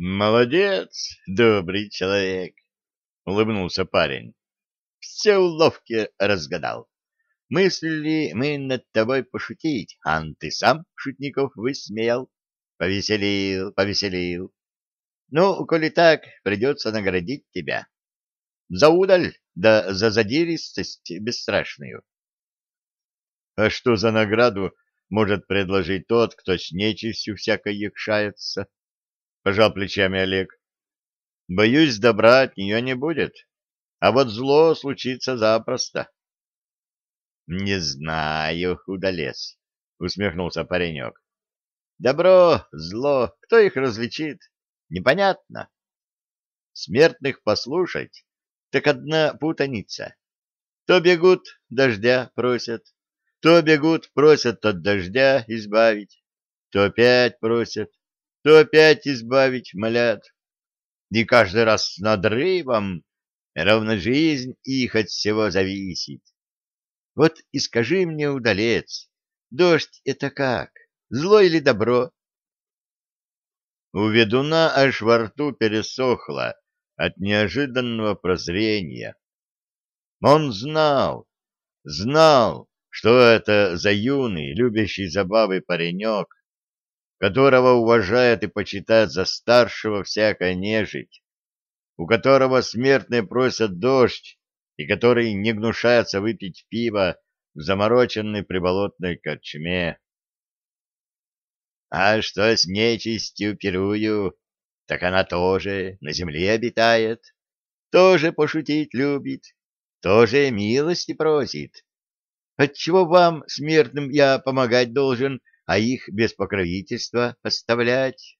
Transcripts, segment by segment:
Молодец, добрый человек, улыбнулся парень. Все уловки разгадал. Мыслили мы над тобой пошутить, а ты сам шутников высмеял. Повеселил, повеселил. Ну, коли так, придется наградить тебя. За удаль, да за задиристость бесстрашную. А что за награду может предложить тот, кто с нечистью всякой якшается? Пожал плечами Олег. Боюсь, добра от нее не будет, а вот зло случится запросто. Не знаю, удалец, усмехнулся паренек. Добро, зло, кто их различит? Непонятно. Смертных послушать, так одна путаница. То бегут, дождя просят, то бегут, просят от дождя избавить, то опять просят, то опять избавить молят. И каждый раз с надрывом ровно жизнь их от всего зависит. Вот и скажи мне, удалец, дождь — это как, зло или добро? У ведуна аж во рту пересохло от неожиданного прозрения. Он знал, знал, что это за юный, любящий забавы паренек, которого уважает и почитает за старшего всякая нежить, у которого смертные просят дождь и который не гнушается выпить пиво в замороченной приболотной корчме. А что с нечистью пирую, так она тоже на земле обитает, тоже пошутить любит, тоже милости просит. Отчего вам, смертным, я помогать должен, а их без покровительства поставлять?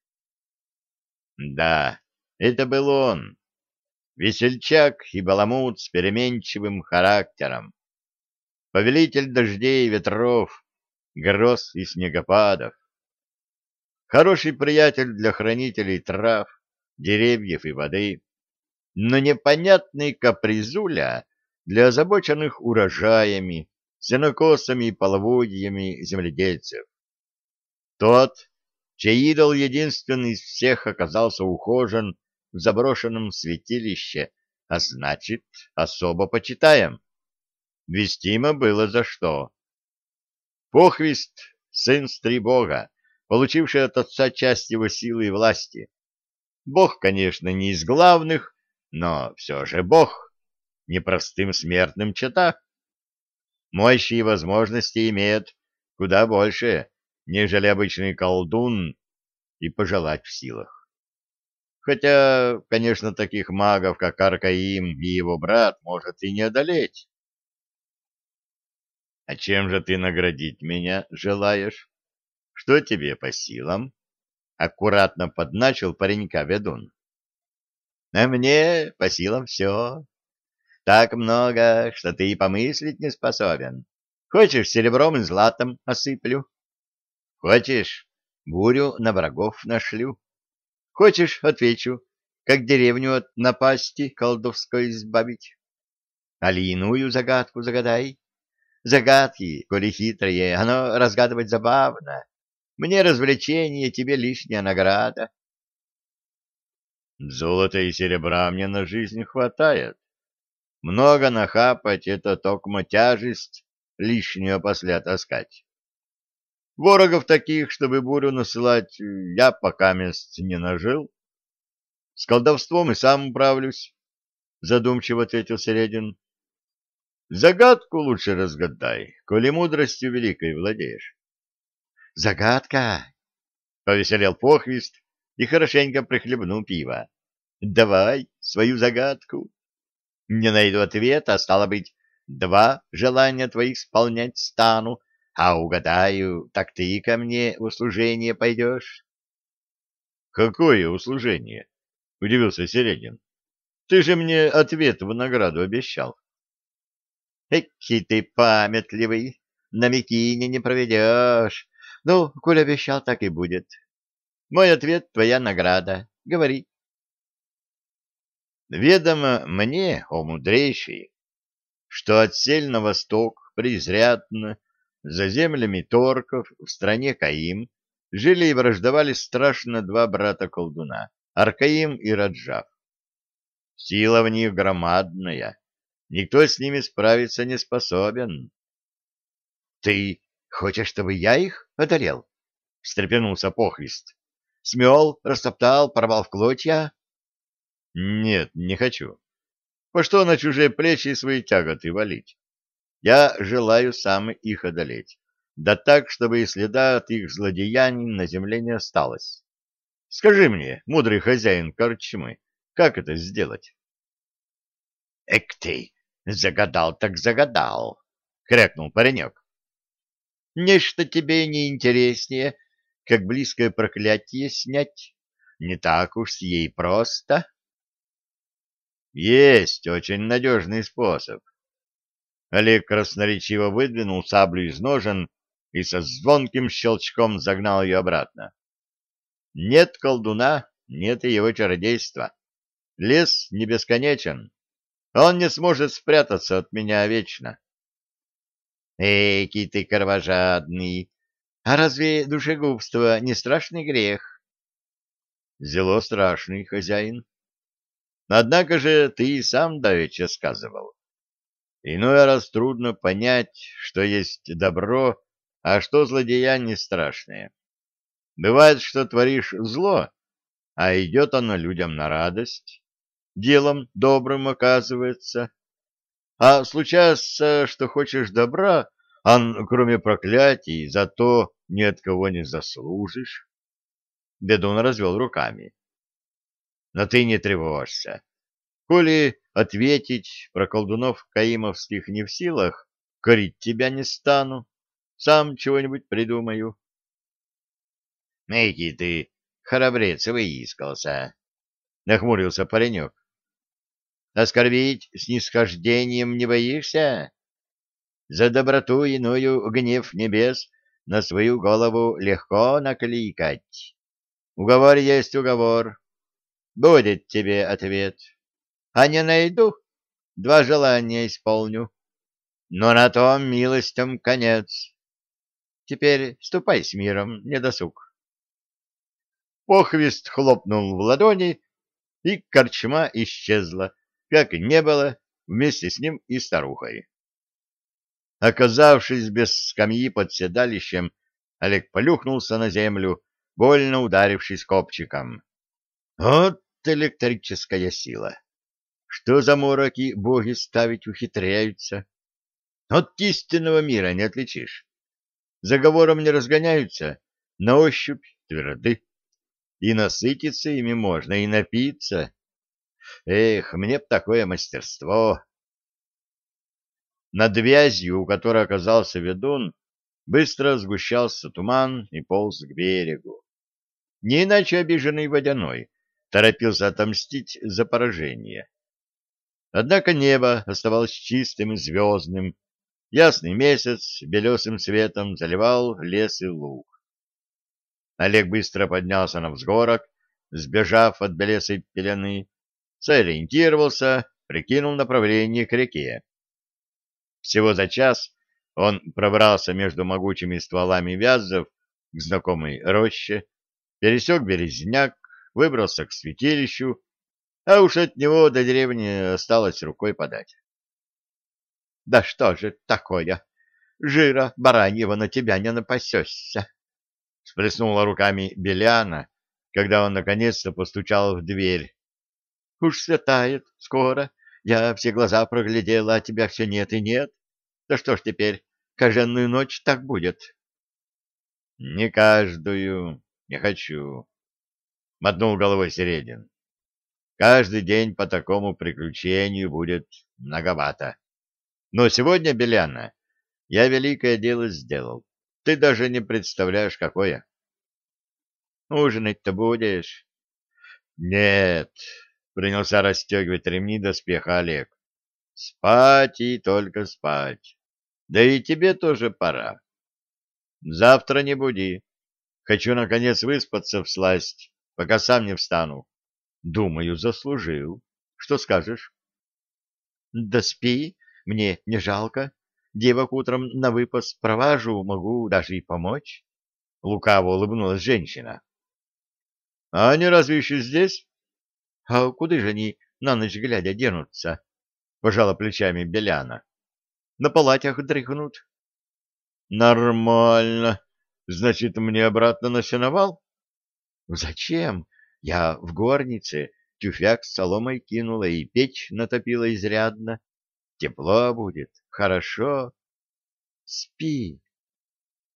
Да, это был он, весельчак и баламут с переменчивым характером, повелитель дождей и ветров, гроз и снегопадов, хороший приятель для хранителей трав, деревьев и воды, но непонятный капризуля для озабоченных урожаями, сенокосами и половодьями земледельцев. Тот, чей идол единственный из всех оказался ухожен в заброшенном святилище, а значит, особо почитаем. Вестимо было за что. Похвист, сын Стрибога, получивший от отца часть его силы и власти. Бог, конечно, не из главных, но все же Бог, непростым смертным чета. Мощи и возможности имеет куда больше, нежели обычный колдун, и пожелать в силах. Хотя, конечно, таких магов, как Аркаим и его брат, может и не одолеть. — А чем же ты наградить меня желаешь? Что тебе по силам? Аккуратно подначил паренька ведун. А мне по силам все. Так много, что ты и помыслить не способен. Хочешь, серебром и златом осыплю? Хочешь, бурю на врагов нашлю? Хочешь, отвечу, как деревню от напасти колдовской избавить? Али иную загадку загадай. Загадки, коли хитрые, оно разгадывать забавно. Мне развлечение, тебе лишняя награда. Золота и серебра мне на жизнь хватает. Много нахапать — это токмо тяжесть лишнюю после таскать. Ворогов таких, чтобы бурю насылать, я пока мест не нажил. С колдовством и сам управлюсь, — задумчиво ответил Середин. Загадку лучше разгадай, коли мудростью великой владеешь. Загадка! — повеселел похвист и хорошенько прихлебнул пиво. — Давай свою загадку. Не найду ответа, стало быть, два желания твоих исполнять стану, а угадаю, так ты ко мне в услужение пойдешь. — Какое услужение? — удивился Середин. — Ты же мне ответ в награду обещал. — Эки ты памятливый, на Микине не проведешь. Ну, коль обещал, так и будет. Мой ответ — твоя награда. Говори. Ведомо мне, о мудрейший, что отсель на восток, преизрядно, за землями торков, в стране Каим, жили и враждовали страшно два брата-колдуна, Аркаим и Раджав. Сила в них громадная, никто с ними справиться не способен. — Ты хочешь, чтобы я их одолел? — встрепенулся Похвист. — Смел, растоптал, порвал в клочья? — Нет, не хочу. По что на чужие плечи свои тяготы валить? Я желаю сам их одолеть, да так, чтобы и следа от их злодеяний на земле не осталось. Скажи мне, мудрый хозяин корчмы, как это сделать? — Эк ты, загадал так загадал, — крякнул паренек. — Нечто тебе не интереснее, как близкое проклятие снять. Не так уж с ей просто. — Есть очень надежный способ. Олег красноречиво выдвинул саблю из ножен и со звонким щелчком загнал ее обратно. Нет колдуна, нет и его чародейства. Лес не бесконечен. Он не сможет спрятаться от меня вечно. Эки ты кровожадный! А разве душегубство не страшный грех? Зело страшный, хозяин. Однако же ты и сам давеча сказывал. Иной раз трудно понять, что есть добро, а что злодеяние страшное. Бывает, что творишь зло, а идет оно людям на радость, делом добрым оказывается. А случается, что хочешь добра, а кроме проклятий, зато ни от кого не заслужишь. Бедун развел руками. Но ты не тревожься. Коли ответить про колдунов каимовских не в силах, корить тебя не стану. Сам чего-нибудь придумаю. — Эки ты, храбрец, выискался, — нахмурился паренек. — Оскорбить снисхождением не боишься? За доброту иную гнев небес на свою голову легко накликать. Уговор есть уговор. Будет тебе ответ. — а не найду, два желания исполню. Но на том милостям конец. Теперь ступай с миром, недосуг. Похвист хлопнул в ладони, и корчма исчезла, как не было, вместе с ним и старухой. Оказавшись без скамьи под седалищем, Олег полюхнулся на землю, больно ударившись копчиком. Вот электрическая сила! Что за мороки боги ставить ухитряются? От истинного мира не отличишь. Заговором не разгоняются, на ощупь тверды. И насытиться ими можно, и напиться. Эх, мне б такое мастерство. Над вязью, у которой оказался ведун, быстро сгущался туман и полз к берегу. Не иначе обиженный водяной торопился отомстить за поражение. Однако небо оставалось чистым и звездным. Ясный месяц белесым светом заливал лес и луг. Олег быстро поднялся на взгорок, сбежав от белесой пелены, сориентировался, прикинул направление к реке. Всего за час он пробрался между могучими стволами вязов к знакомой роще, пересек березняк, выбрался к святилищу а уж от него до деревни осталось рукой подать. — Да что же такое? Жира бараньего на тебя не напасешься! — сплеснула руками Беляна, когда он наконец-то постучал в дверь. — Уж светает скоро. Я все глаза проглядела, а тебя все нет и нет. Да что ж теперь, кожаную ночь так будет? — Не каждую, не хочу, — мотнул головой Середин. Каждый день по такому приключению будет многовато. Но сегодня, Беляна, я великое дело сделал. Ты даже не представляешь, какое. Ужинать-то будешь? Нет, принялся расстегивать ремни доспеха Олег. Спать и только спать. Да и тебе тоже пора. Завтра не буди. Хочу, наконец, выспаться в сласть, пока сам не встану. Думаю, заслужил. Что скажешь? Да спи, мне не жалко. Девок утром на выпас провожу, могу даже и помочь. Лукаво улыбнулась женщина. А они разве еще здесь? А куда же они на ночь глядя денутся? — пожала плечами Беляна. — На палатях дрыхнут. — Нормально. Значит, мне обратно на сеновал? — Зачем? Я в горнице тюфяк с соломой кинула и печь натопила изрядно. Тепло будет, хорошо. Спи,